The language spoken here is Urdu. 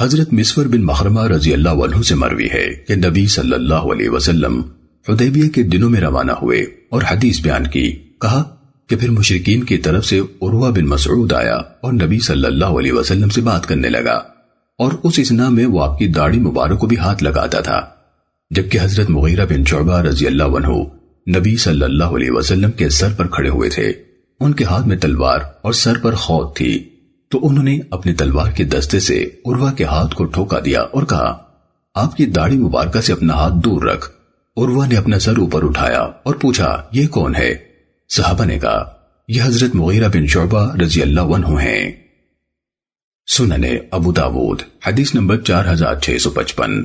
حضرت مسور بن مخرمہ رضی اللہ عنہ سے مروی ہے کہ نبی صلی اللہ علیہ وسلم حدیبیہ کے دنوں میں روانہ ہوئے اور حدیث بیان کی، کہا کہ پھر مشرقین کی طرف سے عروہ بن مسعود آیا اور نبی صلی اللہ علیہ وسلم سے بات کرنے لگا اور اس اسنا میں وہ آپ کی داڑھی مبارک کو بھی ہاتھ لگاتا تھا۔ جبکہ حضرت مغیرہ بن شعبہ رضی اللہ عنہ نبی صلی اللہ علیہ وسلم کے سر پر کھڑے ہوئے تھے۔ ان کے ہاتھ میں تلوار اور سر پر خود تھی۔ تو انہوں نے اپنی تلوار کے دستے سے عروہ کے ہاتھ کو ٹھوکا دیا اور کہا، آپ کی داڑھی مبارکہ سے اپنا ہاتھ دور رکھ۔ عروہ نے اپنا سر اوپر اٹھایا اور پوچھا، یہ کون ہے؟ صحابہ نے کہا، یہ حضرت مغیرہ بن شعبہ رضی اللہ عنہ ہیں۔ سننے ابو داود، حدیث نمبر چار ہزار چھ سو پچپن۔